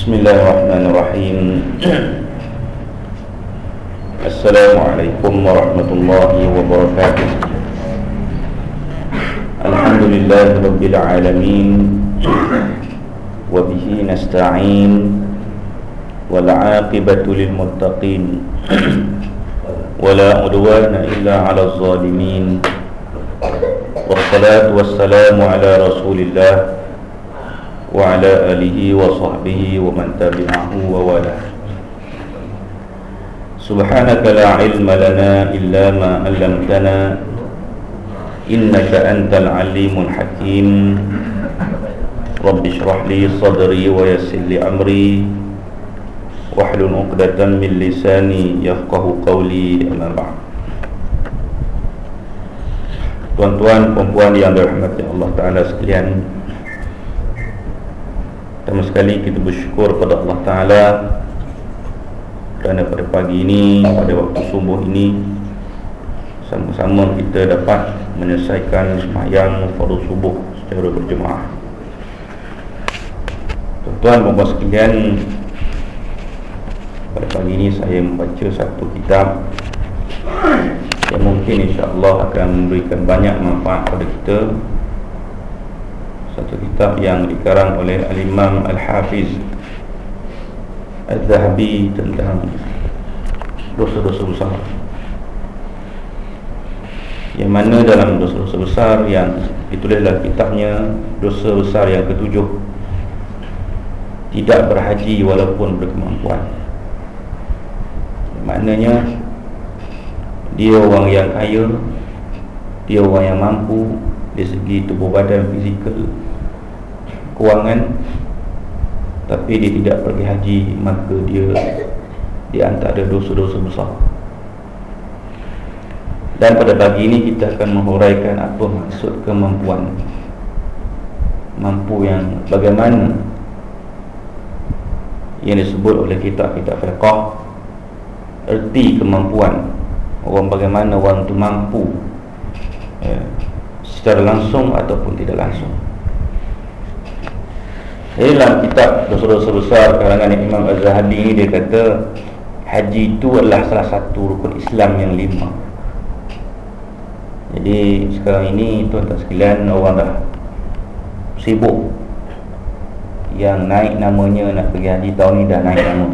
بسم الله الرحمن الرحيم السلام عليكم ورحمة الله وبركاته الحمد لله رب العالمين وبه نستعين والعاقبة للمتقين ولا عدوان إلا على الظالمين والصلاة والسلام على رسول الله وعلى آله وصحبه ومن تبعه ووالاه. سبحانك لا علم لنا إلا ما علمتنا إنك أنت العليم الحكيم. رب اشرح لي صدري ويسر لي أمري. واحلل عقدة من لساني يفقه قولي أما بعد. Tuan-tuan, perempuan yang dirahmati Allah Ta'ala sekalian Pertama sekali kita bersyukur kepada Allah Ta'ala Kerana pada pagi ini, pada waktu subuh ini Sama-sama kita dapat menyelesaikan semayang pada subuh secara berjemaah Tuan-tuan, perempuan sekalian Pada pagi ini saya membaca satu kitab yang mungkin insya-Allah akan memberikan banyak manfaat kepada kita. Satu kitab yang dikarang oleh Al-Imam Al-Hafiz Al-Zahabi tentang dosa-dosa besar. Yang mana dalam dosa-dosa besar yang ditulislah kitabnya dosa besar yang ketujuh tidak berhaji walaupun berkemampuan. Maknanya dia orang yang kaya dia orang yang mampu dari segi tubuh badan fizikal kewangan. Tapi dia tidak pergi haji maka dia di antara dosa-dosa besar. Dan pada pagi ini kita akan menghuraikan apa maksud kemampuan. Mampu yang bagaimana? Yang disebut oleh kitab-kitab fiqah erti kemampuan. Orang bagaimana orang itu mampu. Ya, secara langsung ataupun tidak langsung. Jadi dalam kitab dosa-dosa besar karangan Imam Az-Zahabi ini dia kata haji itu adalah salah satu rukun Islam yang lima. Jadi sekarang ini tuan-tuan sekalian orang dah sibuk. Yang naik namanya nak pergi haji tahun ni dah naik nama.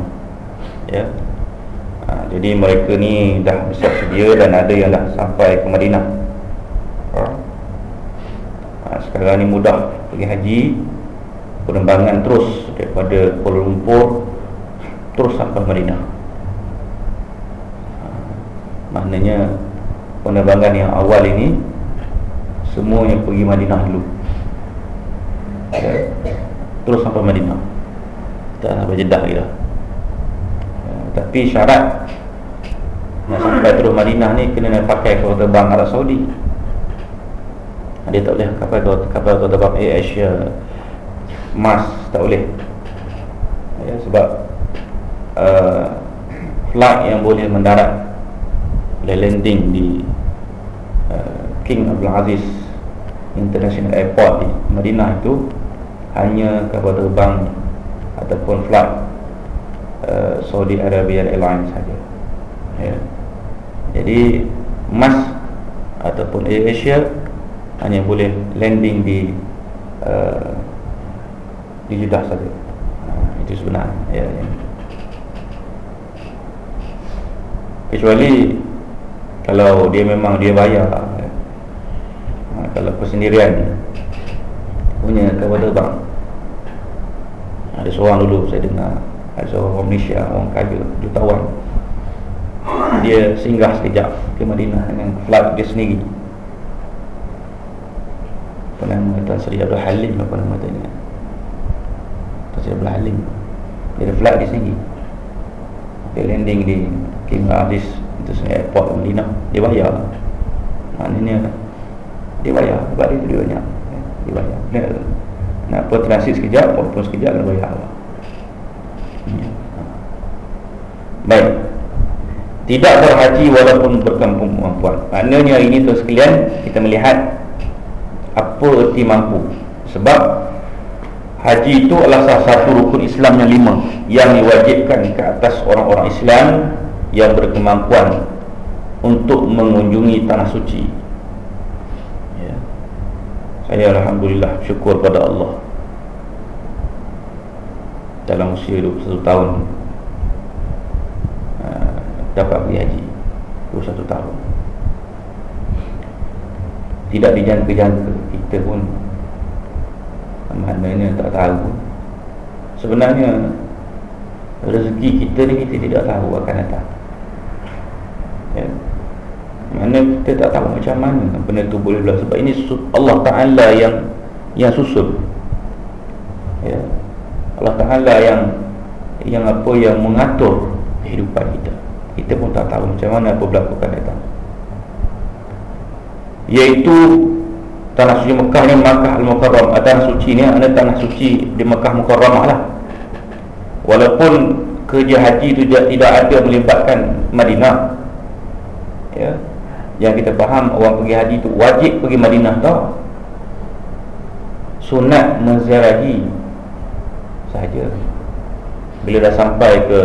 Ya. Ha, Jadi mereka ni dah besar sedia dan ada yang dah sampai ke Madinah Sekarang ni mudah pergi haji Penerbangan terus daripada Kuala Lumpur Terus sampai Madinah ha. Maknanya penerbangan yang awal ini Semuanya pergi Madinah dulu ya. Terus sampai Madinah Tak sampai Jeddah lagi dah tapi syarat nak sampai terus Madinah ni kena pakai kapal terbang Arab Saudi. Dia tak boleh kapal kapal terbang Air Asia Mas tak boleh. Ya, sebab uh, flight yang boleh mendarat boleh landing di uh, King Abdul Aziz International Airport di Madinah itu hanya kapal terbang ataupun flight Uh, Saudi Arabian Airlines saja. Ya. Jadi MAS ataupun Air Asia hanya boleh landing di uh, di Jeddah saja. Uh, itu sebenar. Ya, ya. Kecuali kalau dia memang dia bayar. Ya. Uh, kalau persendirian punya kapal terbang. Ada seorang dulu saya dengar ada seorang orang Malaysia, orang kaya, jutawan Dia singgah sekejap ke Madinah dengan flight dia sendiri Apa nama Tuan Seri Abdul Halim apa nama tu ni Tuan Seri Abdul Halim. Dia ada dia sendiri Dia landing di King Aziz Itu sebenarnya airport Madinah. Dia bayar. Maknanya Dia. Bayar. Sebab dia dia banyak. Dia bayar. Dia, nak apa transit sekejap Walaupun sekejap kena bayar. Lah Baik. Tidak berhaji walaupun berkampung kemampuan Maknanya ini tu sekalian Kita melihat Apa erti mampu? Sebab Haji itu adalah salah satu rukun Islam yang lima Yang diwajibkan ke atas orang-orang Islam Yang berkemampuan Untuk mengunjungi tanah suci. Ya. Saya Alhamdulillah syukur pada Allah. Dalam usia 21 tahun uh, Dapat pergi haji 21 tahun Tidak dijangka-jangka Kita pun Maknanya tak tahu Sebenarnya Rezeki kita ni kita tidak tahu akan datang. Ya. Mana kita tak tahu macam mana Benda tu boleh berlaku. Sebab ini Allah Ta'ala yang Yang susun. Ya. Allah Ta'ala yang Yang apa yang mengatur Kehidupan kita. Kita pun tak tahu macam mana apa berlaku akan datang Iaitu tanah suci Mekah ni Makkah Al-Mukarram. Ah, tanah suci ni ada tanah suci di Mekah Mukarramah lah. Walaupun kerja haji itu tidak ada melibatkan Madinah. Ya. Yang kita faham orang pergi haji itu wajib pergi Madinah tau. Sunat menziarahi sahaja. Bila dah sampai ke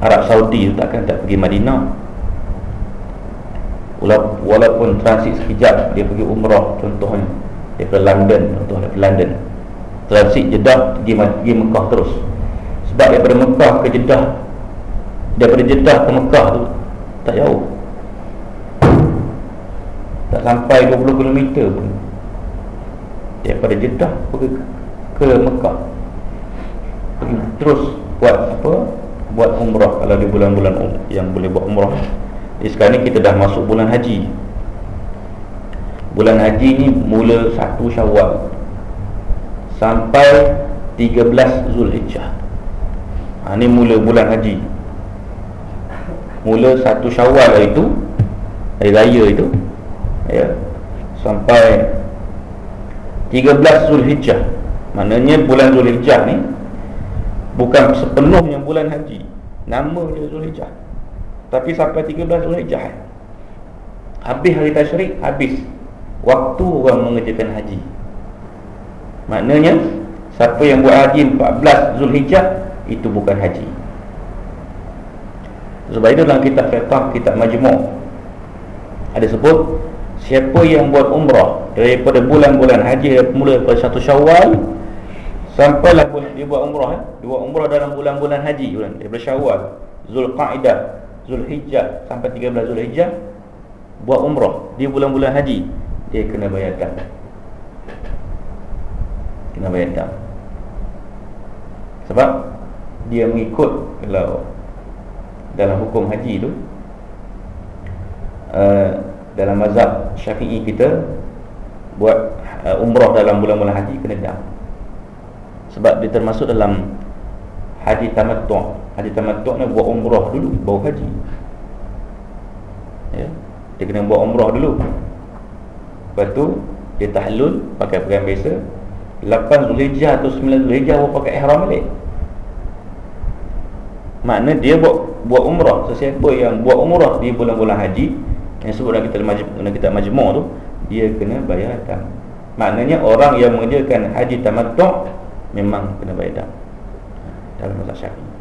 Arab Saudi takkan tak pergi Madinah walaupun transit sekejap dia pergi umrah contohnya. Dia ke London contohnya ke London. Transit Jeddah pergi, pergi Mekah terus. Sebab daripada Mekah ke Jeddah daripada Jeddah ke Mekah tu tak jauh. Tak sampai 20 km pun. Daripada Jeddah pergi ke Mekah. Pergi terus buat apa? Buat umrah. Kalau di bulan-bulan um, yang boleh buat umrah jadi sekarang ni kita dah masuk bulan haji. Bulan haji ni mula 1 syawal Sampai 13 Zulhijjah. Ha, Ni mula bulan haji. Mula 1 syawal itu Hari raya itu ya, Sampai 13 Zulhijjah. Maknanya bulan Zulhijjah ni Bukan sepenuhnya bulan haji. Nama dia Zulhijjah tapi sampai 13 Zulhijjah Habis hari tasyrik Habis. Waktu orang mengerjakan haji. Maknanya Siapa yang buat haji 14 Zulhijjah Itu bukan haji. Sebab itu dalam kitab fiqah Kitab majmuk Ada sebut Siapa yang buat umrah Daripada bulan-bulan haji Mula daripada satu syawal Sampailah dia buat umrah eh? Dia buat umrah dalam bulan-bulan haji Daripada syawal Zulqa'idah Zulhijjah sampai 13 Zulhijjah buat umrah. Di bulan-bulan haji dia kena bayar dam kena bayar dam sebab dia mengikut kalau dalam hukum haji tu uh, dalam mazhab syafi'i kita buat uh, umrah dalam bulan-bulan haji kena dam sebab dia termasuk dalam haji tamattu' Haji tamattu' ni buat umrah dulu Baru haji. Ya? Dia kena buat umrah dulu. Lepas tu Dia tahlul Pakai pakaian biasa. 8 Zulhijjah atau 9 Zulhijjah Baru pakai ihram balik. Makna dia buat buat umrah. Sesiapa yang buat umrah Di bulan-bulan haji Yang sebut dalam kita dalam kita majmuk tu Dia kena bayar dam Maknanya orang yang mengerjakan haji tamattu' Memang kena bayar dam Dalam masa syafi'i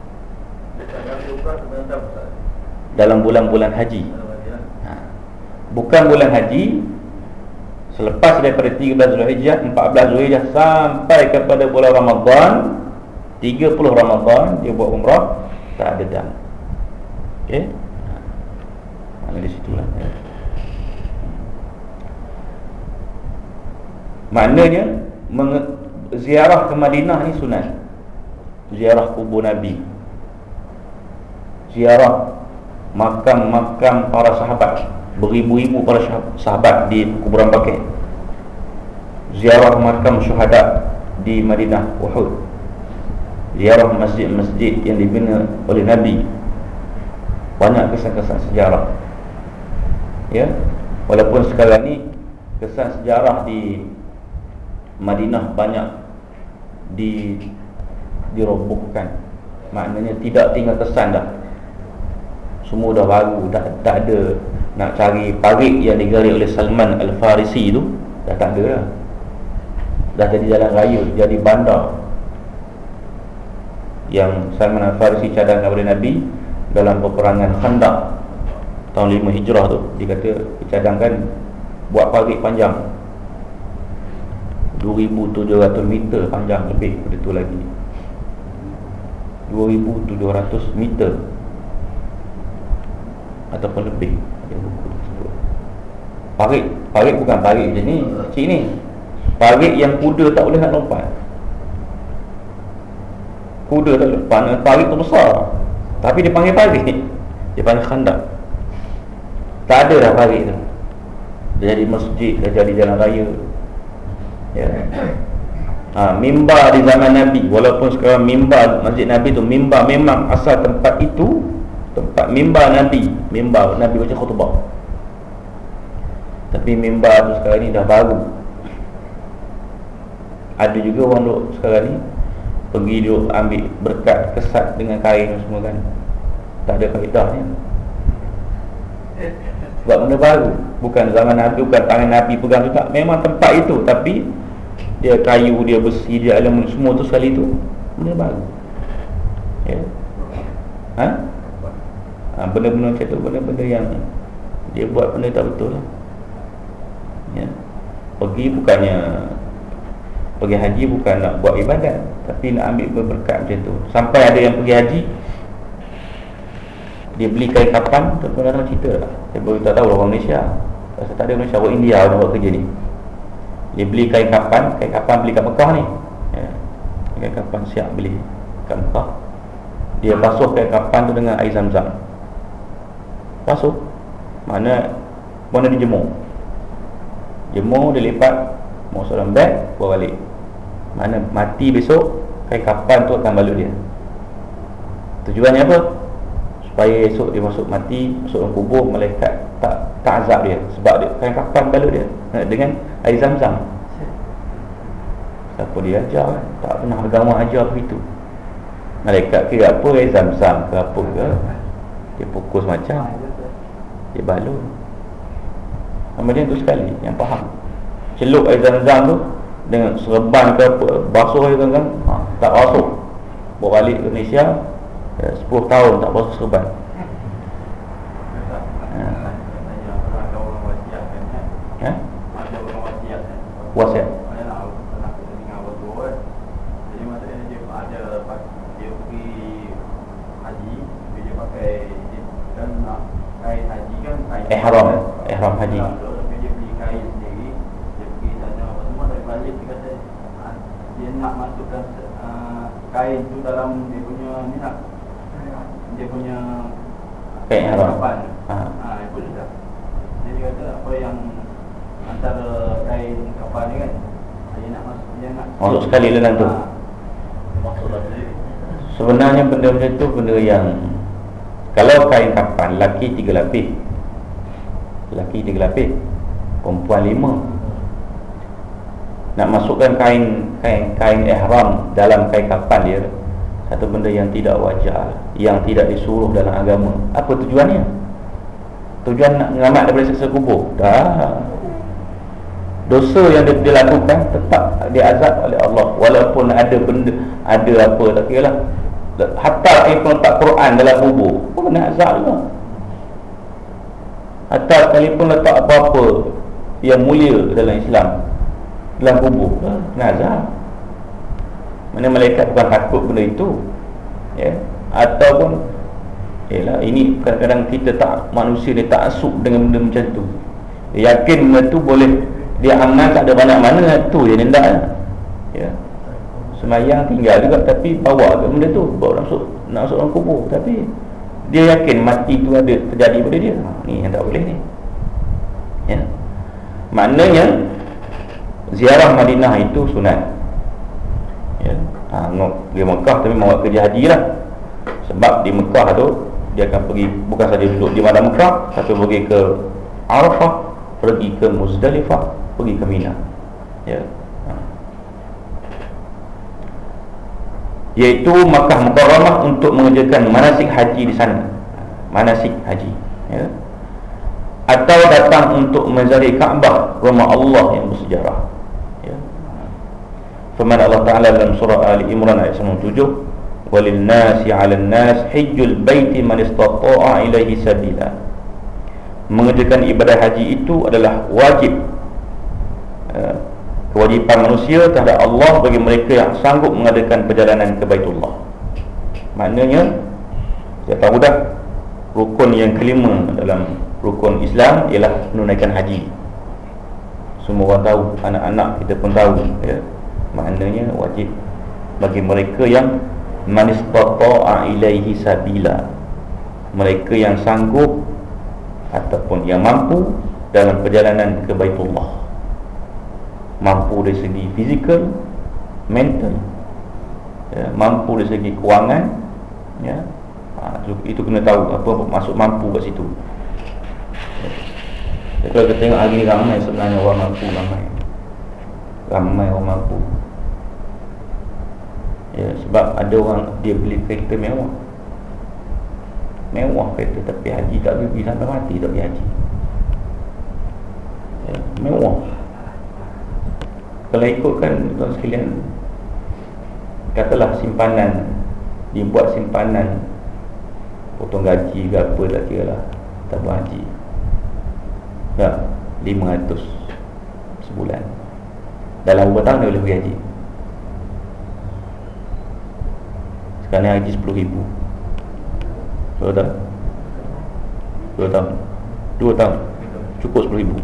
dalam bulan-bulan haji ha. Bukan bulan haji Selepas daripada 13 Zulhijjah 14 Zulhijjah Sampai kepada bulan Ramadhan 30 Ramadhan Dia buat umrah Tak ada dam Okey ha. Di situ lah ya. Maknanya Ziarah ke Madinah ni sunat Ziarah kubur Nabi ziarah makam-makam para sahabat beribu-ribu para sahabat di kuburan Baqi ziarah makam syuhada di Madinah Uhud. Ziarah masjid-masjid yang dibina oleh Nabi. Banyak kesan-kesan sejarah. Ya walaupun sekarang ni kesan sejarah di Madinah banyak di dirobohkan. Maknanya tidak tinggal kesan dah semua dah baru dah tak ada nak cari parit yang digerik oleh Salman Al-Farisi tu dah tak ada dah dah jadi jalan raya jadi bandar. Yang Salman Al-Farisi cadangkan kepada Nabi dalam peperangan Khandaq tahun 5 Hijrah tu dia kata dicadangkan buat parit panjang. 2700 meter panjang lebih pada tu lagi. 2700 meter ataupun lebih. Parit. Parit bukan parit macam ni. Kecil ni. Parit yang kuda tak boleh nak lompat. Kuda tak boleh. Parit tu besar. Tapi dia panggil parit. Dia panggil khandak tak ada dah parit tu. Dia jadi masjid dia jadi jalan raya. Ya. Ha, mimbar di zaman Nabi. Walaupun sekarang mimbar masjid Nabi tu mimbar memang asal tempat itu tempat mimbar Nabi. Mimbar. Nabi baca khutbah. Tapi mimbar tu sekarang ni dah baru. Ada juga orang duk sekarang ni pergi duk ambil berkat kesat dengan kain semua kan. Tak ada kaedahnya sebab benda baru. Bukan zaman Nabi bukan tangan Nabi pegang tu tak. Memang tempat itu tapi dia kayu dia besi dia alam semua tu sekali tu. Benda baru. Ya. Ha? Ha benda-benda macam tu benda-benda yang dia buat benda tak betul lah. Ya. Pergi bukannya pergi haji bukan nak buat ibadat tapi nak ambil berkat macam tu. Sampai ada yang pergi haji dia beli kain kapan tu pun orang cerita lah. Saya baru tak tahu orang Malaysia. Rasa tak ada Malaysia orang India orang buat kerja ni. Dia beli kain kapan kain kapan beli kat Mekah ni. Ya. kain kapan siap beli kat Mekah. Dia basuh kain kapan tu dengan air zam-zam basuh. Mana mana dia jemur? Jemur dia lipat masuk dalam beg bawa balik. Mana mati besok kain kapan tu akan balut dia. Tujuannya apa? Supaya esok dia masuk mati masuk dalam kubur malaikat tak tak azab dia sebab dia kain kapan balut dia? Dengan air zam-zam. Siapa dia ajar? Kan tak pernah agama ajar begitu. Malaikat kira apa air zam-zam ke apa ke? Dia pukul semacam dia balut. Kemudian tu sekali yang faham. Celup air zam-zam tu Dengan serban ke apa Basuh air zam-zam ha, Tak basuh. Bawa balik ke Malaysia ya, 10 tahun tak basuh serban ha. Ha? Wasiat Ihram Ihram haji nak masukkan uh, kain tu dalam dia punya ni nak dia punya kain haram. Ha. Ha, itu dah. Jadi kata apa yang antara kain kapal ni kan dia nak masuk dia nak masuk sekali dalam tu. Sebenarnya benda macam tu benda yang kalau kain kapan laki tiga lapis. Laki tiga lapis. Perempuan lima nak masukkan kain kain kain ihram dalam kain kapan dia satu benda yang tidak wajar yang tidak disuruh dalam agama apa tujuannya tujuan nak selamat daripada siksa kubur dah dosa yang dia, dia lakukan tetap diazab oleh Allah. Walaupun ada benda ada apa tak kira lah. Hatta sekalipun letak Quran dalam kubur pun kena azab juga. Hatta sekalipun letak apa-apa yang mulia dalam Islam dalam kubur nazar mana malaikat bukan takut benda itu ya. Ataupun yalah ini kadang-kadang kita tak manusia ni tak asuk dengan benda macam tu. Yakin benda tu boleh dia aman tak ada banyak mana. Tu dia nendak ya. Semayang tinggal juga tapi bawa ke benda tu. Bawa masuk nak masuk dalam kubur. Tapi dia yakin mati tu ada terjadi pada dia. Ha, ni yang tak boleh ni. Ya. Maknanya ziarah Madinah itu sunat. Ya. Ha, pergi Mekah tapi mau kerja haji lah. Sebab di Mekah tu dia akan pergi bukan saja duduk di Madinah Mekah tapi pergi ke Arafah pergi ke Muzdalifah pergi ke Mina. Ya. Ha. iaitu Makkah Mukarramah untuk mengerjakan manasik haji di sana. Manasik haji. Ya. Atau datang untuk menziarahi Kaabah rumah Allah yang bersejarah. Firman Allah Ta'ala dalam surah Ali Imran ayat 97 walil nasi 'alan nas hajjul baiti man istata'a ilaihi sabila. Mengerjakan ibadah haji itu adalah wajib kewajipan manusia terhadap Allah bagi mereka yang sanggup mengadakan perjalanan ke Baitullah. Maknanya kita tahu dah rukun yang kelima dalam rukun Islam ialah menunaikan haji. Semua orang tahu anak-anak kita pun tahu ya. maknanya wajib bagi mereka yang manistata'a ilaihi sabila. Mereka yang sanggup ataupun yang mampu dalam perjalanan ke Baitullah mampu dari segi fizikal mental ya, mampu dari segi kewangan ya. Ha, itu kena tahu apa, apa masuk mampu kat situ. Ya, kalau kita tengok hari ramai sebenarnya orang mampu ramai. Ramai orang mampu. Ya sebab ada orang dia beli kereta mewah. Mewah kereta tapi haji tak pergi sampai mati tak pergi haji. Ya, mewah kalau ikutkan tuan sekalian Katalah simpanan Dibuat simpanan Potong gaji ke apa tak kira lah Tak berhaji Tak 500 Sebulan. Dalam beberapa tahun dia boleh pergi haji. Sekarang haji 10 ribu. Berapa tahun? 2 tahun? 2 tahun. Cukup 10 ribu.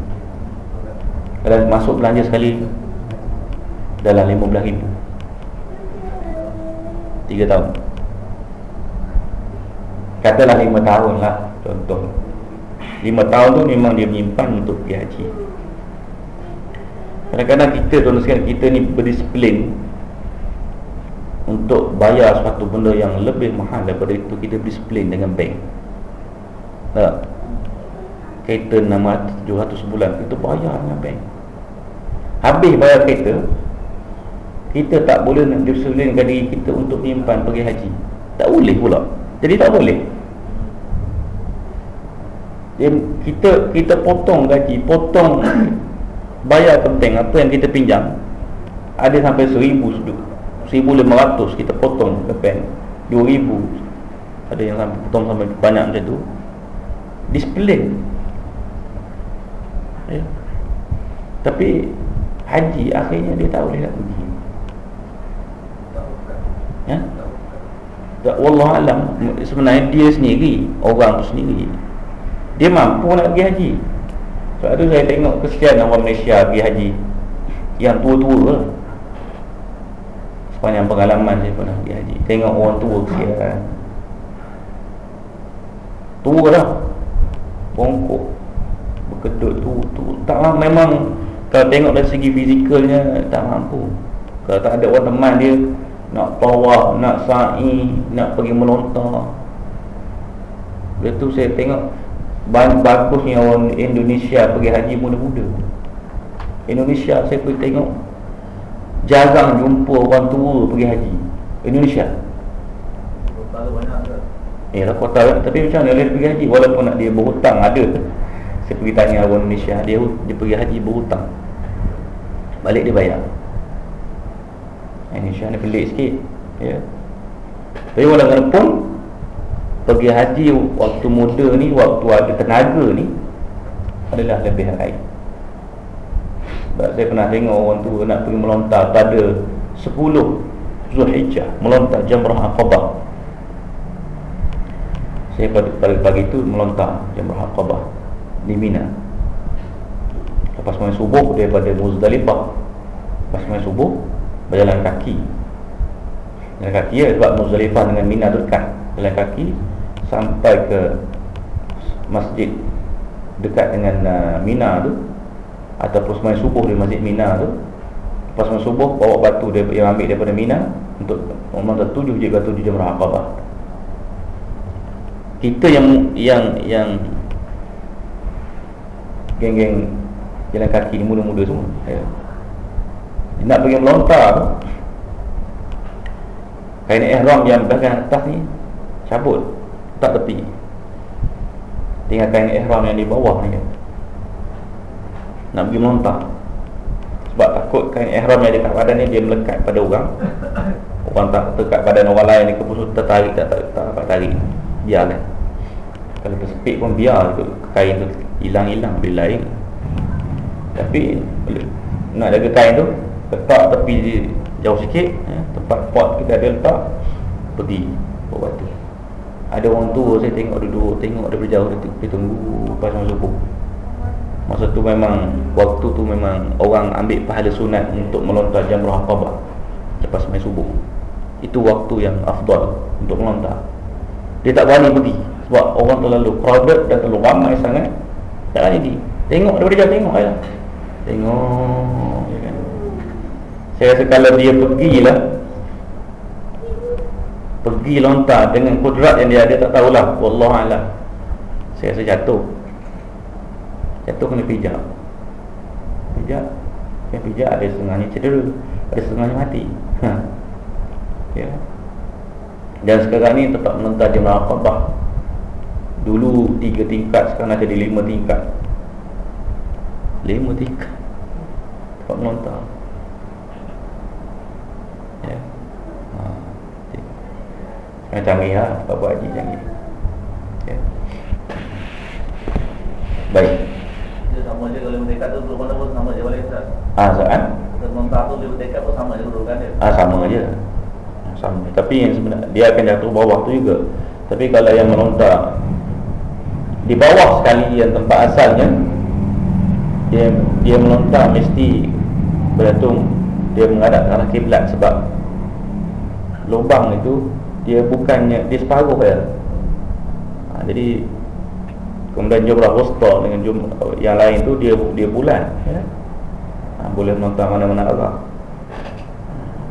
Kalau masuk belanja sekali dalam 15 ribu. 3 tahun. Katalah 5 tahun lah contoh 5 tahun tu memang dia menyimpan untuk pergi haji. Kadang-kadang kita tuan sekalian kita ni berdisiplin untuk bayar suatu benda yang lebih mahal daripada itu kita berdisiplin dengan bank. Tak? Kereta 600 700 sebulan kita bayar dengan bank. Habis bayar kereta kita tak boleh nak disiplinkan diri kita untuk menyimpan pergi haji. Tak boleh pula. Jadi tak boleh. Dia, kita kita potong gaji potong bayar bank apa yang kita pinjam. Ada sampai seribu seribu lima ratus kita potong ke bank dua ribu. Ada yang sampai potong sampai banyak macam tu. Disiplin. Ya. tapi haji akhirnya dia tak boleh nak pergi ya? Tak wallah alam. Sebenarnya dia sendiri orang tu sendiri. Dia mampu nak pergi haji. Sebab tu saya tengok kesian orang Malaysia pergi haji. Yang tua-tua lah. Sepanjang pengalaman saya pernah pergi haji. Tengok orang tua kesian. Tua lah bongkok. Berkedut tu tu. Tak lah memang kalau tengok dari segi fizikalnya tak mampu. Kalau tak ada orang teman dia nak tawaf, nak sa'i, nak pergi melontar. Lepas tu saya tengok bagusnya orang Indonesia pergi haji muda-muda. Indonesia saya pergi tengok jarang jumpa orang tua pergi haji. Indonesia. Eh, lah kota tapi macam mana dia pergi haji walaupun nak dia berhutang ada. Saya pergi tanya orang Indonesia, dia dia pergi haji berhutang. Balik dia bayar. Indonesia ni pelik sikit ya. Tapi walaupun Pergi haji waktu muda ni Waktu ada tenaga ni Adalah lebih baik. Sebab saya pernah tengok orang tua Nak pergi melontar pada 10 Zulhijjah Melontar jamrah Aqabah Saya pada pagi-pagi tu Melontar jamrah Aqabah Di Mina. Lepas main subuh Daripada Muzdalifah. Lepas main subuh berjalan kaki. Jalan kaki ya sebab Muzdalifah dengan Mina dekat. Jalan kaki sampai ke masjid dekat dengan uh, Mina tu Ataupun semai subuh di masjid Mina tu. Lepas semai subuh bawa batu dia, yang ambil daripada Mina Untuk memang tujuh je batu di Jamrah Aqabah Kita yang yang yang Geng-geng jalan kaki ni muda-muda semua. Ya nak pergi melontar kain ihram yang bahagian atas ni cabut tak tepi. Tinggal kain ihram yang di bawah ni nak pergi melontar. Sebab takut kain ihram yang dekat badan ni dia melekat pada orang. Orang tak tekat badan orang lain ni keputus tertarik tak tak tak dapat tarik. Biarkan kalau tersepit pun biar tu kain tu hilang-hilang bila lain tapi nak jaga kain tu letak tepi jauh sikit ya, tempat pot kita ada letak pergi buat batu. Ada orang tua saya tengok duduk tengok daripada jauh dia tunggu lepas masuk Masa tu memang Waktu tu memang Orang ambil pahala sunat Untuk melontar jamrah Aqabah Lepas main subuh. Itu waktu yang afdal Untuk melontar. Dia tak berani pergi Sebab orang terlalu crowded Dan terlalu ramai sangat. Tak berani pergi. Tengok daripada jauh tengok je Tengok? Saya rasa kalau dia pergilah Pergi lontar Dengan kudrat yang dia ada Tak tahulah. Wallahualam Saya rasa jatuh. Jatuh kena pijak. Pijak? Yang pijak ada setengahnya cedera Ada setengahnya mati. Ha. ya. Dan sekarang ni tetap menentang dia Aqabah Dulu tiga tingkat Sekarang ada di lima tingkat. Lima tingkat? Tetap menentang Ya ha. Sekarang canggih lah Bapak Haji canggih Ya Baik sama je kalau berdekat tu mana pun sama je boleh Ustaz. Ah, soal? Termentah tu dia berdekat pun sama je kedudukan dia. Ah, sama je. Sama. Tapi yang sebenarnya dia akan jatuh bawah tu juga. Tapi kalau yang melontar di bawah sekali yang tempat asalnya dia dia melontar mesti bergantung dia menghadap ke arah kiblat sebab lubang itu dia bukannya dia separuh ya. Ha, jadi Kemudian jumrah wusta dengan jumrah yang lain tu dia dia bulan ya. Ha, boleh menonton mana-mana arah.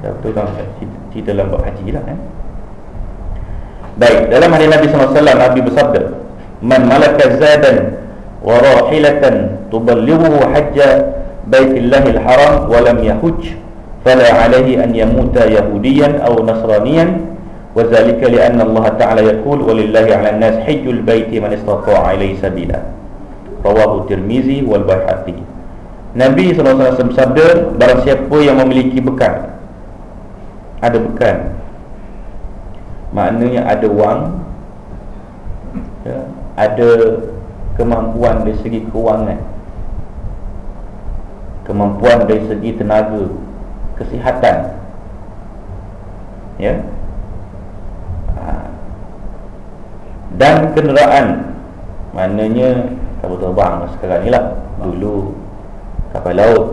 Ya betul tak cerita dalam bab haji lah ya. Baik, dalam hadis Nabi SAW Nabi bersabda, "Man malaka zadan wa rahilatan tuballighu hajja baitillahil haram wa lam yahuj fala alaihi an yamuta yahudiyan aw nasraniyan وذلك لأن الله تعالى يقول ولله على الناس حج البيت من استطاع إليه سبيلا رواه الترمذي والبيهقي Nabi SAW bersabda Barang siapa yang memiliki bekal Ada bekal Maknanya ada wang ya, Ada kemampuan dari segi kewangan Kemampuan dari segi tenaga Kesihatan Ya Dan kenderaan. Maknanya kapal terbang sekarang ni lah. Dulu kapal laut.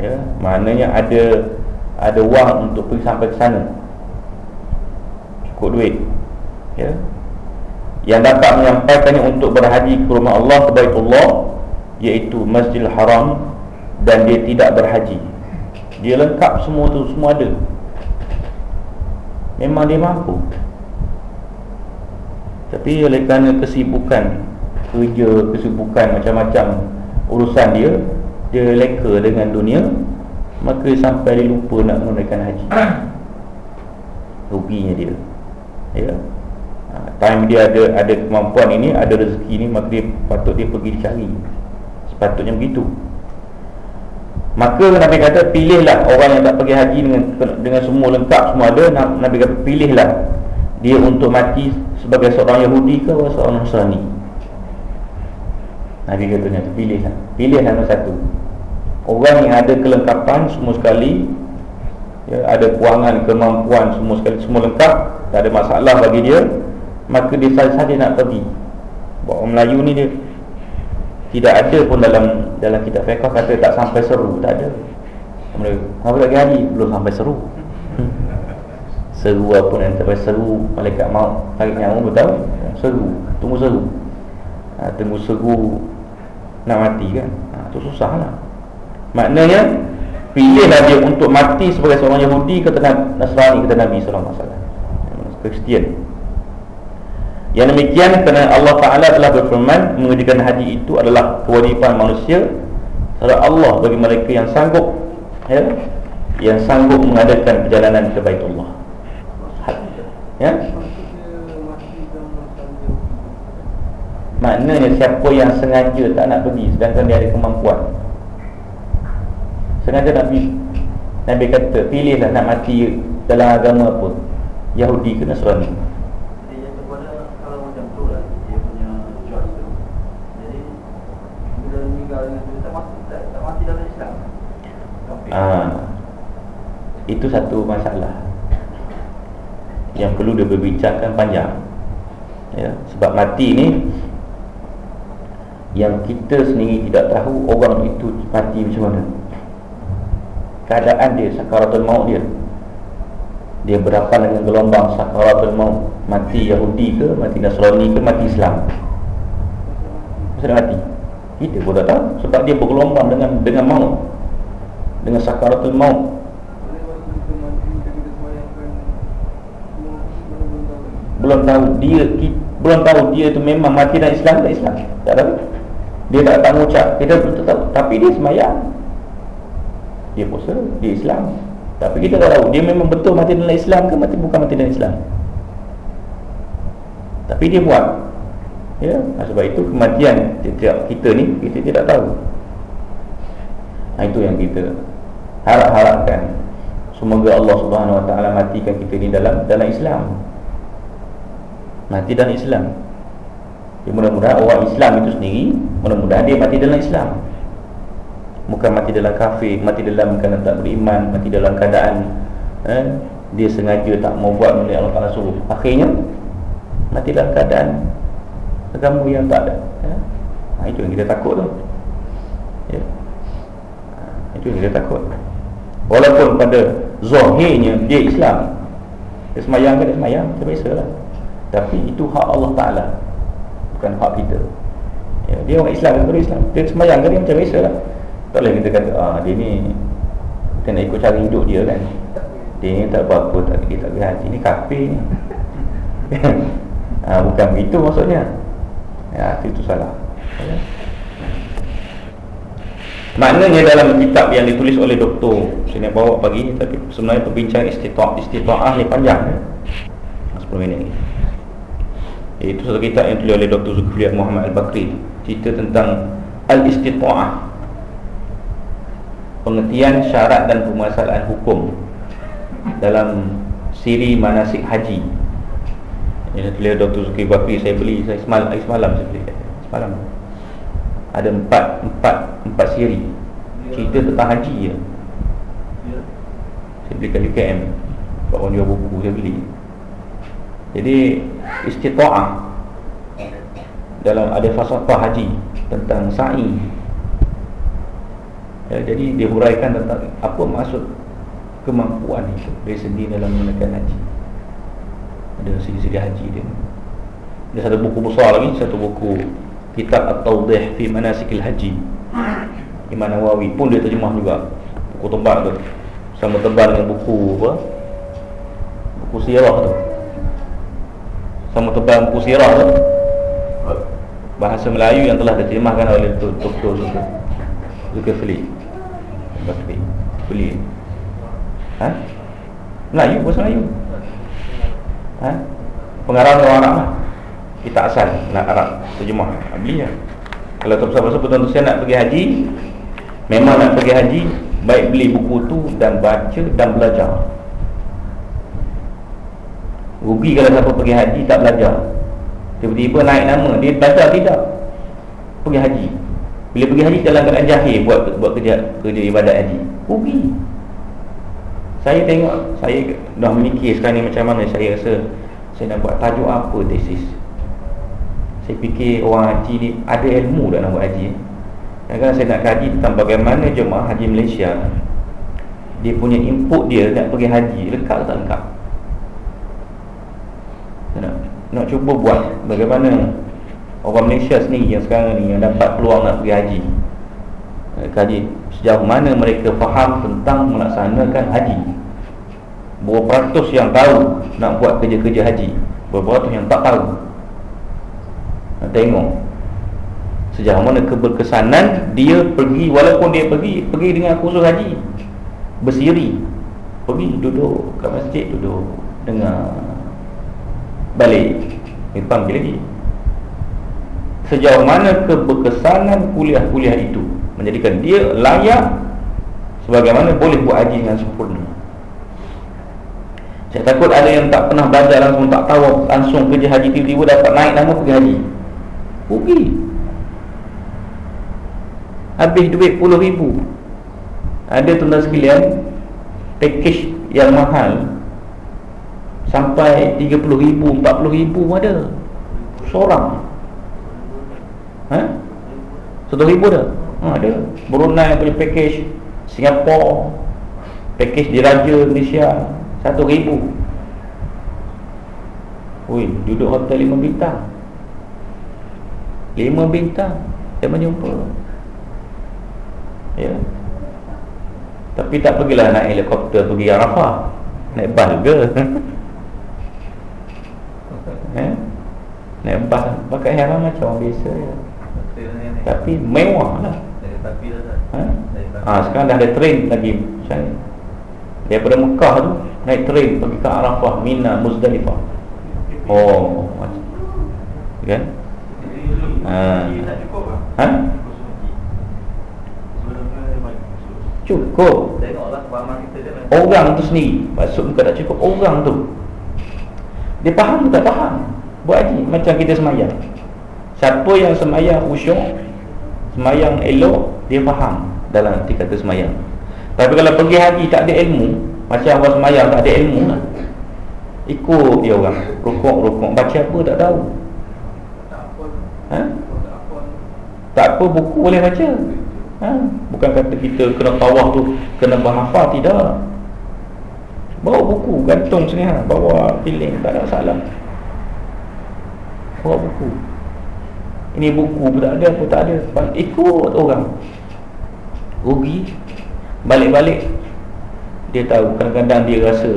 Ya maknanya ada ada wang untuk pergi sampai ke sana. Cukup duit. Ya. Yang dapat menyampaikannya untuk berhaji ke rumah Allah ke Baitullah iaitu Masjidil Haram dan dia tidak berhaji. Dia lengkap semua tu semua ada. Memang dia mampu tapi oleh kerana kesibukan Kerja, kesibukan macam-macam Urusan dia Dia leka dengan dunia Maka sampai dia lupa nak menunaikan haji. Ruginya dia. Ya. Ha, Time dia ada ada kemampuan ini Ada rezeki ini Maka dia patut dia pergi cari. Sepatutnya begitu. Maka Nabi kata pilihlah orang yang tak pergi haji dengan dengan semua lengkap semua ada Nabi kata pilihlah dia untuk mati sebagai seorang Yahudi ke seorang Nasrani? Nabi katanya tu pilih lah. Pilih lah satu. Orang yang ada kelengkapan semua sekali ya, ada kewangan, kemampuan semua sekali semua lengkap tak ada masalah bagi dia maka dia saja nak pergi. Orang Melayu ni dia tidak ada pun dalam dalam kitab fiqh kata tak sampai seru tak ada. Mereka apa lagi hari belum sampai seru seru apa yang sampai seru. Malaikat maut tarik nyawa betul seru. Tunggu seru. Ha, tunggu seru nak mati kan? Ha, tu susah lah. Maknanya pilihlah dia untuk mati sebagai seorang Yahudi kata Nasrani kata Nabi SAW Kristian. Yang demikian kerana Allah Ta'ala telah berfirman mengerjakan haji itu adalah kewajipan manusia. Saudara Allah bagi mereka yang sanggup ya, yang sanggup mengadakan perjalanan ke Baitullah Ya Maknanya siapa yang sengaja tak nak pergi Sedangkan dia ada kemampuan Sengaja nak pergi Nabi kata pilihlah nak mati dalam agama apa Yahudi ke Nasrani Dia yang kepada kalau macam tu lah dia punya choice tu. Jadi bila meninggal dengan tu tak masuk tak, tak mati dalam Islam. Kafir. Ah, itu satu masalah yang perlu diperbincangkan panjang. Ya, sebab mati ni yang kita sendiri tidak tahu orang itu mati macam mana. Keadaan dia sakaratul maut dia. Dia berapa dengan gelombang sakaratul maut, mati Yahudi ke, mati Nasrani ke, mati Islam. Sudah mati. Kita pun tak tahu sebab dia bergelombang dengan dengan maut. Dengan sakaratul maut. Boleh waktu kita mati kita kita semayangkan semua mana belum tahu lagi. Belum tahu dia belum tahu dia tu memang mati dalam Islam tak Islam. Tak tahu. Dia tak tak mengucap. Kita belum tahu. Tapi dia semayang. Dia puasa dia Islam. Tapi kita tak tahu dia memang betul mati dalam Islam ke mati bukan mati dalam Islam. Tapi dia buat. Ya sebab itu kematian setiap kita ni kita tidak tahu. Ha, itu yang kita harap-harapkan. Semoga Allah Subhanahu Wa Taala matikan kita ni dalam dalam Islam mati dalam Islam. Ya, mudah-mudahan orang Islam itu sendiri mudah-mudahan dia mati dalam Islam. Bukan mati dalam kafir mati dalam kerana tak beriman mati dalam keadaan eh, dia sengaja tak mau buat yang Allah Ta'ala suruh. Akhirnya mati dalam keadaan agama yang tak ada eh. ha, itu yang kita takut tu. Ya. ha, itu yang kita takut. Walaupun pada zahirnya dia Islam. Dia semayang ke semayang dia biasa lah tapi itu hak Allah Ta'ala. Bukan hak kita. Ya, dia orang Islam dia orang Islam. Dia semayang ke dia macam biasa lah. Tak boleh kita kata ah, dia ni kita nak ikut cara hidup dia kan. Dia ni tak apa-apa tak, dia tak pergi haji. Ni kafir ni. Ha, bukan begitu maksudnya. Ya, itu, salah. Ya. Maknanya dalam kitab yang ditulis oleh doktor Saya nak bawa pagi ni Tapi sebenarnya perbincangan istita'ah Istita'ah ni panjang ya? 10 minit lagi Itu satu kitab yang ditulis oleh Dr. Zulkifli Muhammad Al-Bakri. Cerita tentang Al-Istita'ah Pengertian syarat dan permasalahan hukum Dalam siri manasik haji. Yang oleh Dr. Zulkifli Bakri. Saya beli saya semalam, semalam saya beli. Semalam. Ada empat empat empat siri. Cerita tentang haji je. Ya. saya beli kat UKM Sebab orang jual buku saya beli. Jadi Istita'ah Dalam ada fasafah haji Tentang sa'i. Ya, Jadi dihuraikan tentang Apa maksud Kemampuan itu Dari sendiri dalam menekan haji. Ada siri-siri haji dia. Ada satu buku besar lagi Satu buku Kitab At-Tawdih Fi Manasikil Haji. Imam Nawawi pun dia terjemah juga. Buku tebal tu. Sama tebal dengan buku apa? Buku sirah tu Sama tebal buku sirah tu Bahasa Melayu yang telah diterjemahkan oleh Dr. Zulkifli Bakri Beli. Ha? Melayu, bahasa Melayu. Ha? Pengarang orang Arab lah. Kita asal nak Arab Terjemah. Beli lah. Kalau tak pasal-pasal betul saya nak pergi haji Memang nak pergi haji Baik beli buku tu dan baca dan belajar Rugi kalau siapa pergi haji tak belajar. Tiba-tiba naik nama Dia belajar tidak? Pergi haji. Bila pergi haji dalam keadaan jahil Buat buat kerja kerja ibadat haji. Rugi. Saya tengok Saya dah memikir sekarang ni macam mana Saya rasa Saya nak buat tajuk apa tesis? Saya fikir orang haji ni Ada ilmu dah nak buat haji? Kadang-kadang saya nak kaji tentang bagaimana jemaah haji Malaysia Dia punya input dia nak pergi haji Lengkap atau tak Saya nak, nak cuba buat bagaimana Orang Malaysia sendiri yang sekarang ni Yang dapat peluang nak pergi haji. Eh, Kaji sejauh mana mereka faham tentang melaksanakan haji? Berapa ratus yang tahu nak buat kerja-kerja haji? Berapa ratus yang tak tahu? Nak tengok. Sejauh mana keberkesanan dia pergi walaupun dia pergi pergi dengan kursus haji bersiri. Pergi duduk kat masjid duduk dengar balik. Dia panggil lagi. Sejauh mana keberkesanan kuliah-kuliah itu menjadikan dia layak sebagaimana boleh buat haji dengan sempurna. Saya takut ada yang tak pernah belajar langsung Tak tahu langsung kerja haji Tiba-tiba dapat naik nama pergi haji. Rugi. Habis duit puluh ribu. Ada tuan sekalian Package yang mahal Sampai tiga puluh ribu, empat puluh ribu ada Seorang Ha? Satu ribu dah ha, Ada Brunei punya package Singapore Package di Raja Malaysia Satu ribu Ui, duduk hotel lima bintang Lima bintang Saya menjumpa Ya. Tapi tak pergilah naik helikopter pergi Arafah. Naik bas juga. eh? Naik bas pakai haram macam orang biasa ya. Tapi mewah lah. Ha? ha? sekarang dah ada train lagi macam ni. Daripada Mekah tu naik train pergi ke Arafah, Mina, Muzdalifah. Oh, macam kan? Ha. Ha? Cukup memang Orang tu sendiri Maksud bukan tak cukup Orang tu Dia faham tak faham? Buat haji Macam kita semayang. Siapa yang semayang usyuk Semayang elok Dia faham Dalam arti kata semayang. Tapi kalau pergi haji tak ada ilmu Macam orang semayang tak ada ilmu lah. Ikut dia orang Rukuk-rukuk Baca apa tak tahu? Ha? Tak apa buku boleh baca. Ha? Bukan kata kita kena tawah tu Kena berhafal tidak Bawa buku gantung sini ha? Bawa piling tak ada masalah. Bawa buku. Ini buku pun tak ada apa tak ada. Ikut orang. Rugi. Balik-balik Dia tahu kadang-kadang dia rasa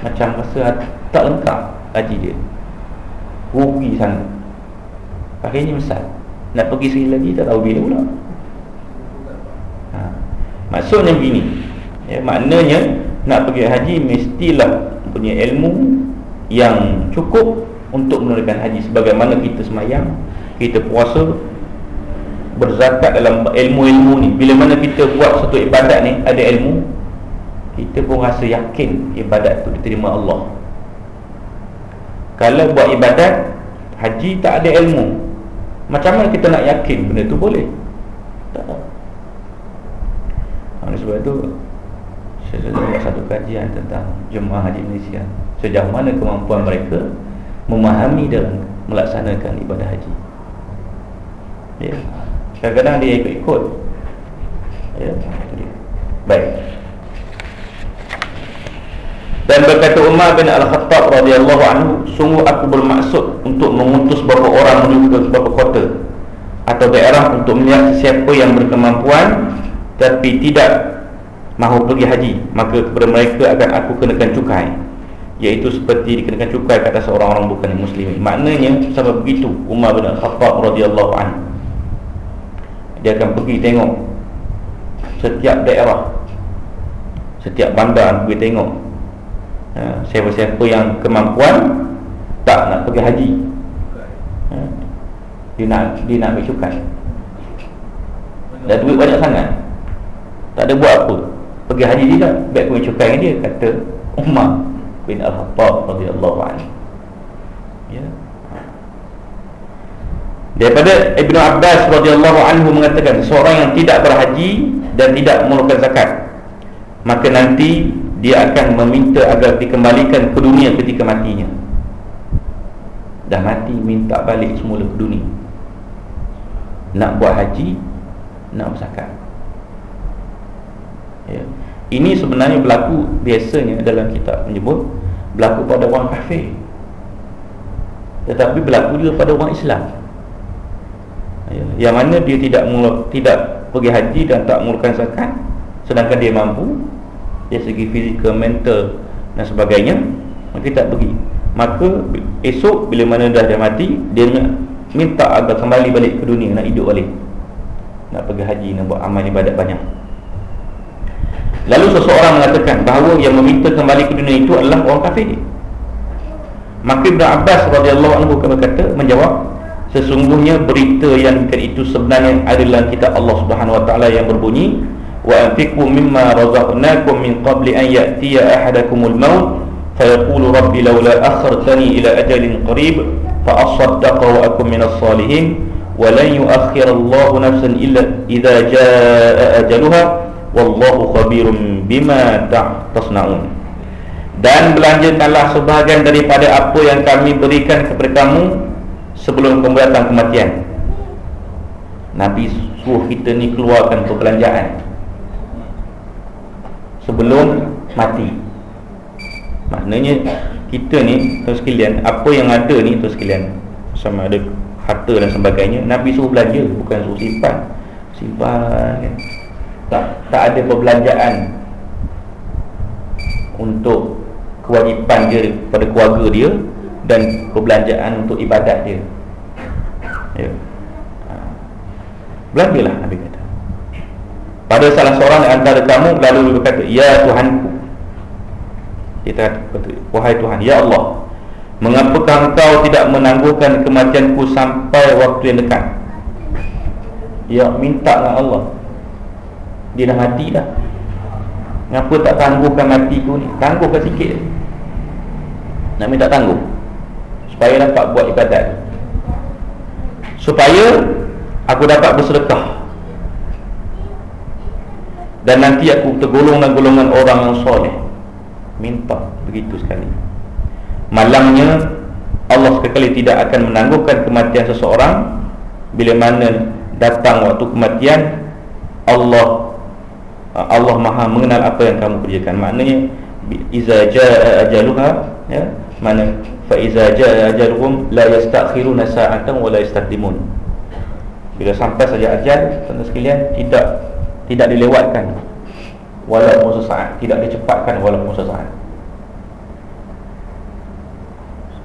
Macam rasa tak lengkap Haji dia. Rugi sangat. Akhirnya besar Nak pergi sekali lagi tak tahu bila pula. Ha. Maksudnya begini. Ya, Maknanya Nak pergi haji mestilah Punya ilmu Yang cukup Untuk menunaikan haji. Sebagaimana kita semayang Kita puasa Berzakat dalam ilmu-ilmu ni. Bila mana kita buat satu ibadat ni Ada ilmu Kita pun rasa yakin Ibadat tu diterima Allah. Kalau buat ibadat Haji tak ada ilmu. Macam mana kita nak yakin benda tu boleh? Tak tahu. Oleh sebab itu Saya buat satu kajian tentang Jemaah Haji Malaysia. Sejauh mana kemampuan mereka Memahami dan melaksanakan ibadah haji. Ya. Kadang-kadang dia ikut-ikut. Ya. Baik. Dan berkata Umar bin Al-Khattab radhiyallahu anhu, sungguh aku bermaksud untuk mengutus beberapa orang menuju ke beberapa kota atau daerah untuk melihat sesiapa yang berkemampuan tapi tidak mahu pergi haji, maka kepada mereka akan aku kenakan cukai. Iaitu seperti dikenakan cukai kata seorang orang bukan muslim. Maknanya sebab begitu Umar bin Al-Khattab radhiyallahu anhu dia akan pergi tengok setiap daerah setiap bandar pergi tengok. Ha, siapa-siapa yang kemampuan tak nak pergi haji. Ha, dia nak dia nak ambil cukai. Dah duit banyak sangat. Tak ada buat apa pergi haji tidak baik pergi cukai dia kata Umar bin Al-Hattab radhiyallahu anhu ya Daripada Ibnu Abbas radhiyallahu anhu mengatakan seorang yang tidak berhaji dan tidak mengeluarkan zakat maka nanti dia akan meminta agar dikembalikan ke dunia ketika matinya. Dah mati minta balik semula ke dunia. Nak buat haji, nak berzakat. Ya. Ini sebenarnya berlaku biasanya dalam kitab menyebut berlaku pada orang kafir. Tetapi berlaku juga pada orang Islam. Ya. Yang mana dia tidak mula, tidak pergi haji dan tak mengeluarkan zakat sedangkan dia mampu dari segi fizikal, mental dan sebagainya maka tak pergi maka esok bila mana dah dia mati dia minta agar kembali balik ke dunia nak hidup balik nak pergi haji nak buat amal ibadat banyak Lalu seseorang mengatakan bahawa yang meminta kembali ke dunia itu adalah orang kafir. Maka Ibn Abbas radhiyallahu anhu berkata menjawab sesungguhnya berita yang demikian itu sebenarnya adalah kita Allah Subhanahu wa taala yang berbunyi wa antiku mimma razaqnakum min qabli an ya'tiya ahadakumul maut fa yaqulu rabbi laula akhartani ila ajalin qarib fa asaddaqa wa akum minas salihin wa lan yu'akhirallahu nafsan illa idza jaa ajaluha wallahu khabirum bima tasnaun. Dan belanjakanlah sebahagian daripada apa yang kami berikan kepada kamu sebelum kemudian kematian. Nabi suruh kita ni keluarkan perbelanjaan sebelum mati. Maknanya kita ni terus sekalian apa yang ada ni terus sekalian sama ada harta dan sebagainya Nabi suruh belanja bukan suruh simpan. Simpan kan? Tak tak ada perbelanjaan untuk kewajipan dia pada keluarga dia dan perbelanjaan untuk ibadat dia. Ya. Ha. belanjalah Nabi kata. Pada salah seorang antara kamu lalu berkata ya Tuhanku. Kita kata wahai Tuhan ya Allah mengapakah engkau tidak menangguhkan kematianku sampai waktu yang dekat? Ya minta dengan Allah dia dah mati dah. Kenapa tak tangguhkan matiku ni? Tangguhkan sikit. Nak minta tangguh? Supaya dapat buat ibadat. Supaya Aku dapat bersedekah. Dan nanti aku tergolong dan golongan orang yang soleh. Minta begitu sekali. Malangnya Allah sekali tidak akan menangguhkan kematian seseorang Bila mana datang waktu kematian Allah Allah Maha mengenal apa yang kamu kerjakan. Maknanya iza jaa ajaluha ya mana fa iza jaa ajaluhum la yastakhiruna sa'atan wa la yastaqdimun. Bila sampai saja ajal, tuan sekalian tidak tidak dilewatkan walaupun sesaat, tidak dicepatkan walaupun sesaat.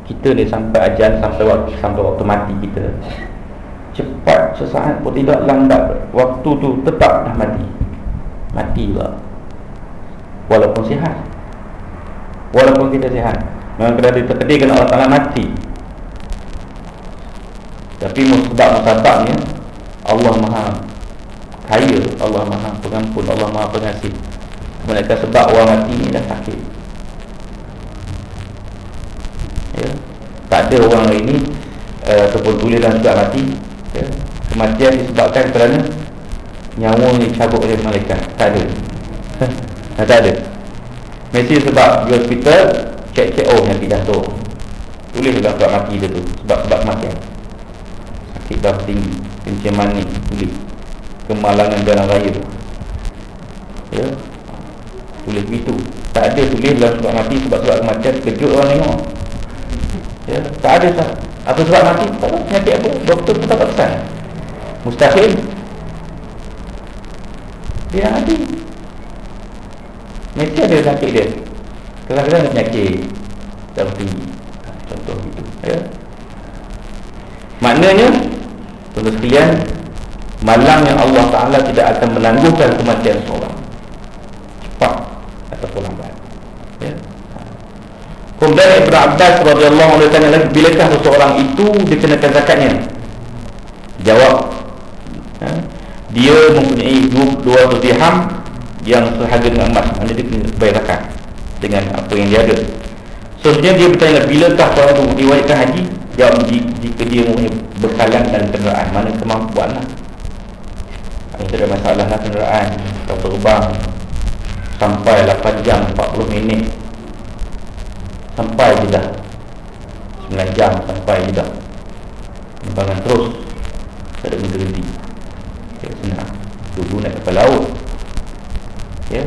Kita ni sampai ajal sampai waktu sampai waktu mati kita. Cepat sesaat pun tidak lambat. Waktu tu tetap dah mati mati juga. Walaupun sihat. Walaupun kita sihat. Memang kena ditakdirkan Allah Ta'ala mati. Tapi sebab musababnya Allah Maha kaya Allah Maha pengampun Allah Maha pengasih. Mereka sebab orang mati ni dah sakit. Ya. Tak ada orang ini uh, ataupun tulis dalam sebab mati. Ya. kematian disebabkan kerana nyawa ni cabut oleh malaikat. Tak ada. Ha, tak ada. Mesti sebab di hospital cek-cek oh penyakit jantung tulis dalam sebab mati dia tu sebab-sebab kematian sakit darah tinggi kencing manis tulis. Kemalangan jalan raya ya. Tulis begitu. Tak ada tulis dalam sebab mati sebab-sebab kematian kejut orang tengok. Ya tak ada tak apa sebab mati? Tak tahu penyakit apa. Doktor pun tak pesan mustahil dia nak mati Mesti ada sakit dia Kadang-kadang ada penyakit Darah tinggi Contoh itu ya. Maknanya Tuan sekalian Malam yang Allah Ta'ala tidak akan menangguhkan kematian seorang Cepat Ataupun lambat ya. Kemudian Ibn Abbas radhiyallahu anhu tanya lagi bilakah seseorang itu dikenakan zakatnya? Jawab dia mempunyai dua, dua dirham yang seharga dengan emas. Mana dia kena bayar zakat dengan apa yang dia ada. Seterusnya dia bertanya bilakah seorang itu diwajibkan haji? Jawab jika dia mempunyai bekalan dan kenderaan. Mana kemampuan lah. Itu ada masalah lah kenderaan atau terbang sampai 8 jam 40 minit. Sampai je dah. 9 jam sampai je dah. Penerbangan terus. Tak ada berhenti ya, senang dulu naik kapal laut. Ya.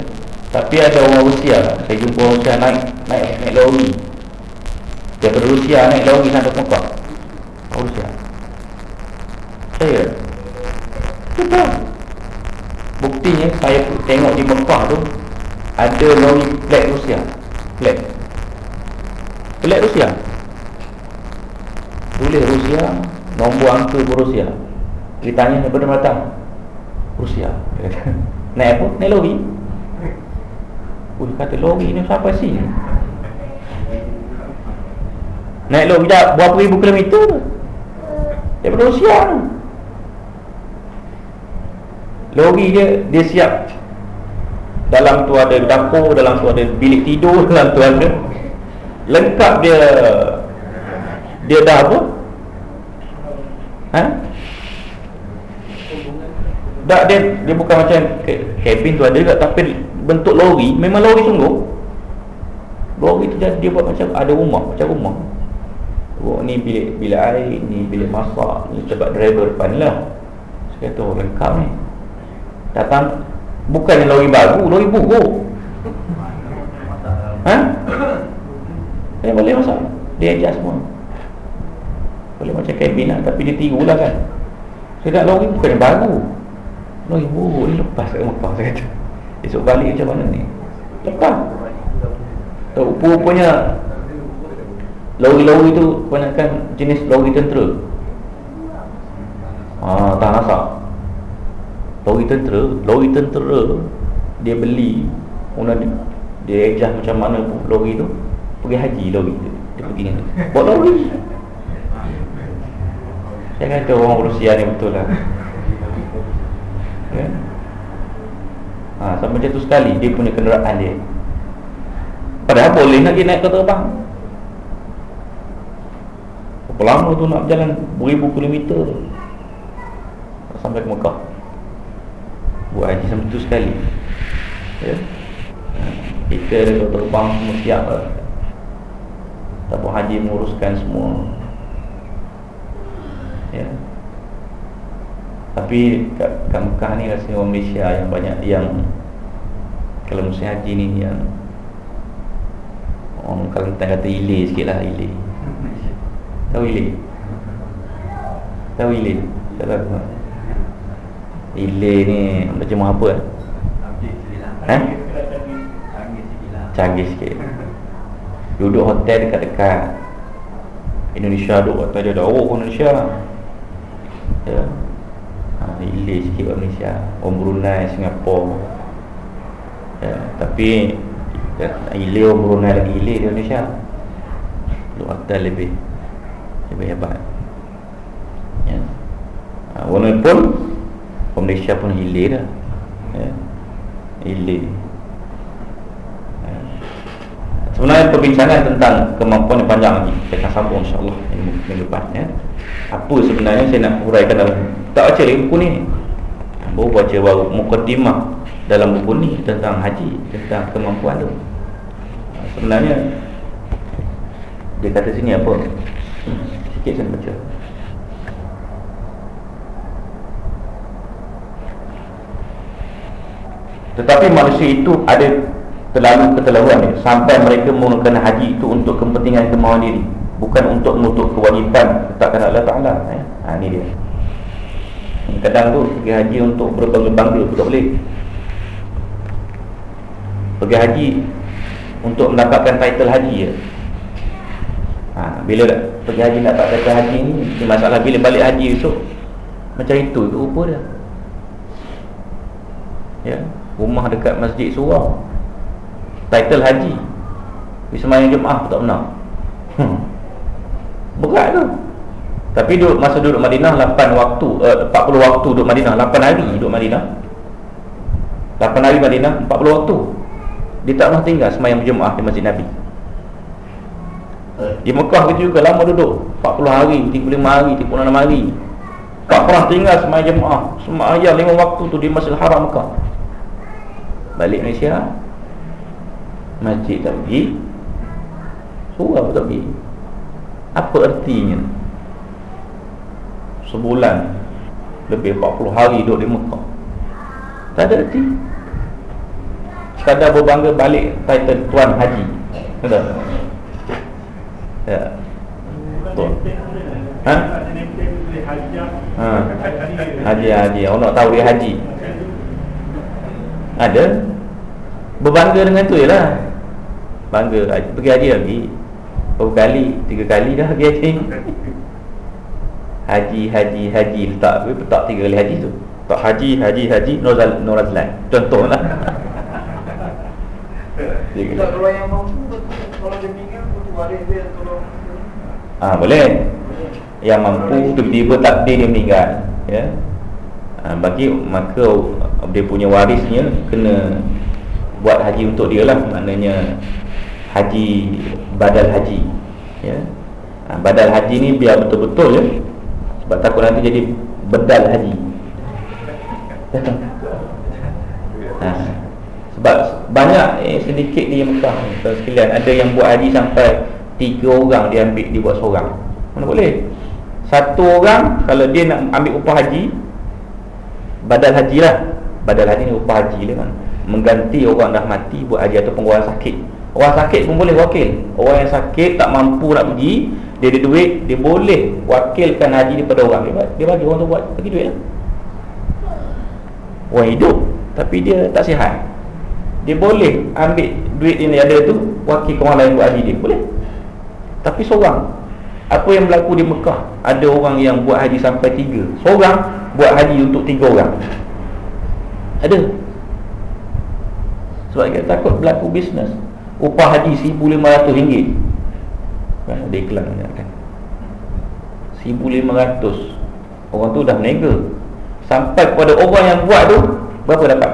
Tapi ada orang Rusia saya jumpa orang Rusia naik naik naik lori. Daripada Rusia naik lori sampai Mekah orang Rusia. Saya. Betul buktinya saya tengok di Mekah tu ada lori flag Rusia. Flag. Flag Rusia. Tulis Rusia nombor angka Rusia. Ditanya daripada mana Rusia Naik apa? Naik lori. Oh kata lori ni sampai sini Naik lori dah berapa ribu kilometer? Daripada Rusia tu Lori dia Dia siap. Dalam tu ada dapur Dalam tu ada bilik tidur Dalam tu ada. Lengkap dia. Dia dah apa? Ha? Tak dia dia bukan macam cabin tu ada juga tapi bentuk lori memang lori sungguh. Lori tu jadi dia buat macam ada rumah macam rumah. Oh ni bilik bilik air, ni bilik masak, ni sebab driver depan lah. Saya kata oh, lengkap ni. Datang bukan lori baru, lori buruk. Ha? Dia boleh masak. Dia adjust semua. Boleh macam cabin lah tapi dia tiru lah kan. Saya nak lori bukan yang baru. Buruk ni lepas kat Mekah saya kata. Esok balik macam mana ni? Lepas. Rupa-rupanya Lori-lori tu kebanyakan jenis lori tentera Haa, tak masak Lori tentera Lori tentera Dia beli Una dia, dia ejah macam mana pun lori tu Pergi haji lori tu Dia pergi ni Buat lori Saya kata orang Rusia ni betul lah ya? ha, Sampai macam tu sekali Dia punya kenderaan dia. Padahal boleh nak dia naik ke terbang Berapa lama tu nak berjalan? Beribu kilometer Sampai ke Mekah. Buat haji sampai tu sekali. Ya. Kita kalau terbang semua siap lah. Tapi haji menguruskan semua. Ya Tapi kat, kat Mekah ni rasanya orang Malaysia yang banyak Yang Kalau musim haji ni yang Orang Kelantan kata ilih sikit lah ilih Tahu ilin? Tahu ilin? Tak tahu Ilin ni macam apa? Ha? Canggih sikit Duduk hotel dekat-dekat Indonesia duduk hotel dia dah Oh Indonesia Ya ha, Ilin sikit orang Malaysia Orang Brunei, Singapura ya, Tapi Ilin orang Brunei lagi ilin di Indonesia. Duduk hotel lebih lebih hebat. Ya. ha, Walaupun Malaysia pun hilir dah. Ya. Hilir ha. Sebenarnya perbincangan tentang kemampuan yang panjang lagi Saya akan sambung insyaAllah minggu depan ya. Apa sebenarnya saya nak uraikan dalam Tak baca lagi buku ni? Baru baca baru Mukaddimah dalam buku ni Tentang haji Tentang kemampuan tu. Sebenarnya Dia kata sini apa? Sikit saya baca. Tetapi manusia itu ada terlalu keterlaluan ya, Sampai mereka menggunakan haji itu untuk kepentingan kemauan diri Bukan untuk menutup kewajipan. Letakkan Allah Ta'ala ya. Ha ini dia. Kadang tu pergi haji untuk berbangga-bangga Itu tak boleh. Pergi haji Untuk mendapatkan title haji ya. ha, Bila pergi haji nak dapat title haji ni Masalah bila balik haji esok Macam itu ke rupa dia. Ya Rumah dekat masjid surau Title haji. Semayang jemaah tak pernah hmm. Berat tu. Tapi duduk, masa duduk Madinah 8 waktu uh, 40 waktu duduk Madinah 8 hari duduk Madinah. 8 hari Madinah 40 waktu. Dia tak pernah tinggal semayang jemaah di masjid Nabi. Di Mekah itu juga lama duduk. 40 hari, 35 hari, 36 hari. Tak pernah tinggal semayang jemaah Semayang 5 waktu tu di Masjid Haram Mekah. Balik Malaysia Masjid tak pergi Surau tak pergi? Apa artinya? Sebulan. Lebih 40 hari duduk di Mekah. Tak ada arti. Sekadar berbangga balik Title Tuan Haji. Kata Ya. Tuan Ha? Ha. Haji Haji Orang nak tahu dia Haji? Ada. Berbangga dengan tu je lah Bangga. Pergi haji lagi Berapa kali? Tiga kali dah pergi haji. Haji Haji Haji. Letak Letak tiga kali haji tu. Tak haji Haji Haji Norazlan. Contoh lah Tak kalau yang mampu Kalau dia meninggal Waris dia tolong. Ah boleh. Yang mampu Tiba-tiba takdir dia meninggal. Ya. Ha, bagi maka dia punya warisnya kena buat haji untuk dia lah. Maknanya haji badal haji ya. Ha, badal haji ni biar betul-betul ya. Sebab takut nanti jadi bedal haji. Ha. sebab banyak eh, sedikit di Mekah sekalian ada yang buat haji sampai tiga orang dia ambil dia buat seorang. Mana boleh? Satu orang kalau dia nak ambil upah haji badal haji lah. Badal haji ni upah haji lah kan. Mengganti orang dah mati buat haji ataupun orang sakit orang sakit pun boleh wakil. Orang yang sakit tak mampu nak pergi dia ada duit dia boleh wakilkan haji daripada orang. Dia, dia bagi orang tu buat bagi duit lah. Orang hidup tapi dia tak sihat. Dia boleh ambil duit yang dia ada tu wakil orang lain buat haji dia? Boleh. Tapi seorang apa yang berlaku di Mekah? Ada orang yang buat haji sampai tiga. Seorang buat haji untuk tiga orang. Ada. Sebab kita takut berlaku bisnes upah haji RM1,500. Kan? Ada iklan kan? RM1,500. Orang tu dah menega sampai kepada orang yang buat tu berapa dapat?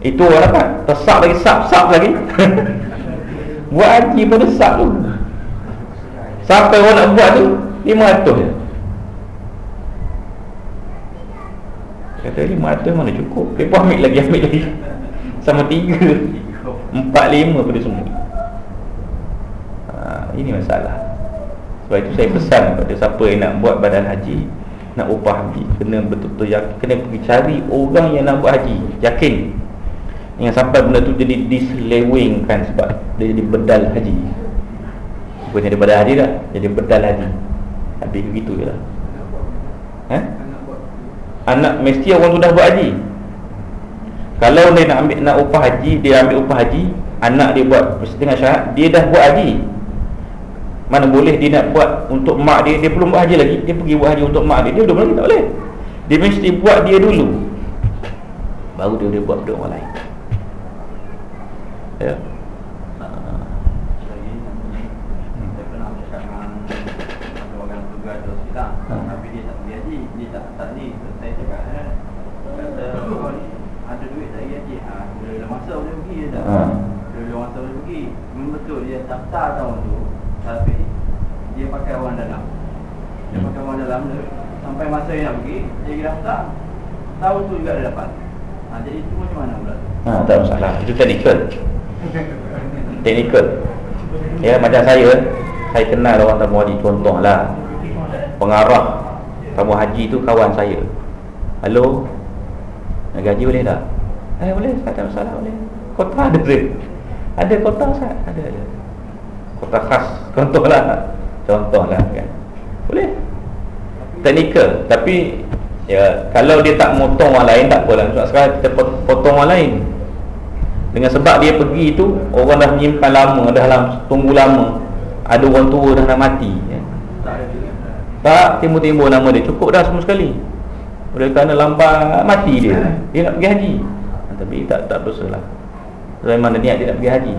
Itu orang dapat. Tersap lagi sap-sap lagi. Buat haji pun tersap tu. Sampai orang nak buat tu RM500 je. Kata RM500 mana cukup? Dia pun ambil lagi ambil lagi. Sama tiga empat lima pada semua. Ha, ini masalah. Sebab itu saya pesan kepada siapa yang nak buat badan haji nak upah haji kena betul-betul yakin kena pergi cari orang yang nak buat haji. Yakin? Yang sampai benda tu jadi diselewengkan sebab dia jadi bedal haji. Bukan jadi bedal haji dah jadi bedal haji. Habis begitu je lah. Eh? anak mesti orang tu dah buat haji kalau dia nak ambil nak upah haji dia ambil upah haji anak dia buat setengah syarat dia dah buat haji. Mana boleh dia nak buat untuk mak dia dia belum buat haji lagi. Dia pergi buat haji untuk mak dia dia belum lagi tak boleh. Dia mesti buat dia dulu. Baru dia boleh buat untuk orang lain. Ya. Tapi dia tak pergi haji Dia tak, tak ni Saya cakap eh, Kata oh, ni Ada duit tak pergi haji ha, Masa boleh pergi je tak Ha. Bila masa boleh pergi Memang betul dia daftar tahun tu Tapi Dia pakai orang dalam. Dia Hmm. pakai orang dalam tu Sampai masa dia nak pergi Dia pergi daftar Tahun tu juga dia dapat. Ha, Jadi itu macam mana pula tu? Ha, tak masalah. Itu teknikal teknikal ya macam saya saya kenal orang tamu haji contohlah. Pengarah tamu haji tu kawan saya. Halo nak gaji boleh tak eh boleh tak ada masalah boleh. Kota ada boleh ada kota Ustaz? Ada ada. Kota khas. Contohlah. Contohlah kan. Boleh. Teknikal. Tapi ya kalau dia tak motong orang lain tak apalah. Sebab sekarang kita pot- potong orang lain. Dengan sebab dia pergi tu orang dah menyimpan lama dah dalam tunggu lama. Ada orang tua dah nak mati ya. Tak timbul-timbul nama dia. Cukup dah semua sekali. Oleh kerana lambat mati dia. Dia nak pergi haji. Ha, tapi tak tak bersalah. Sebab mana niat dia nak pergi haji.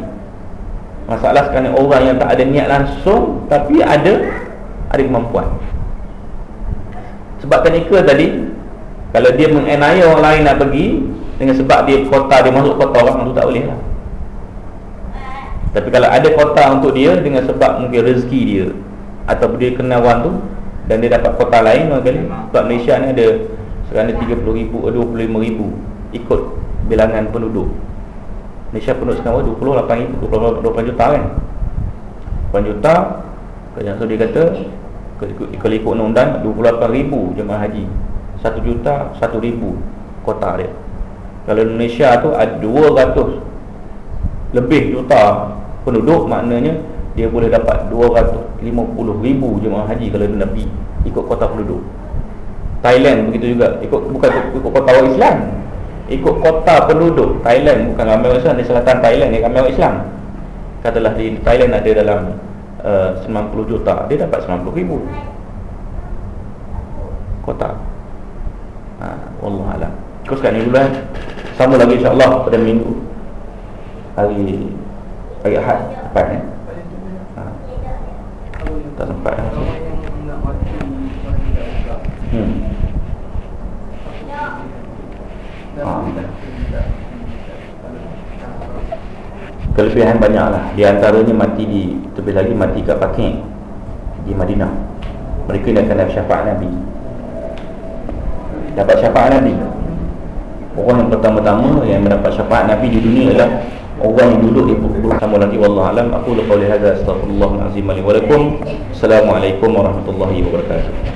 Masalah sekarang orang yang tak ada niat langsung Tapi ada Ada kemampuan. Sebab teknikal tadi Kalau dia mengenaya orang lain nak pergi Dengan sebab dia kota Dia masuk kota orang tu tak boleh lah. Tapi kalau ada kota untuk dia Dengan sebab mungkin rezeki dia Ataupun dia kenal orang tu Dan dia dapat kota lain kali Sebab Malaysia ni ada Sekarang ni 30 ribu 25 ribu Ikut bilangan penduduk. Malaysia penduduk sekarang 28 ribu 28 juta kan? 28 juta Kerajaan Saudi kata Kalau ikut undang-undang 28 ribu jemaah haji. 1 juta 1 ribu kota dia. Kalau Indonesia tu ada 200 Lebih juta penduduk Maknanya dia boleh dapat 250 ribu jemaah haji Kalau dia pergi ikut kota penduduk. Thailand begitu juga ikut Bukan ikut kota orang Islam Ikut kota penduduk Thailand bukan ramai orang Islam Di selatan Thailand ni ramai orang Islam. Katalah di Thailand ada dalam uh, 90 juta Dia dapat 90 ribu. Kota. Ha, Wallahualam Kau sekarang ni dulu eh Sama lagi insyaAllah pada minggu. Hari Hari Ahad Tepat eh ha, Tak sempat. Eh. Hmm. Dan Ah. tidak tidak tidak- kalau tak haram. Kelebihan banyak lah Di antaranya mati di Terlebih lagi mati kat Pakeng Di Madinah. Mereka akan dapat syafaat Nabi. Dapat syafaat Nabi. Orang yang pertama-tama Yang mendapat syafaat Nabi di dunia adalah Orang yang duduk di bersama nanti Wallahualam Aku lupa oleh Astagfirullahaladzim Assalamualaikum warahmatullahi wabarakatuh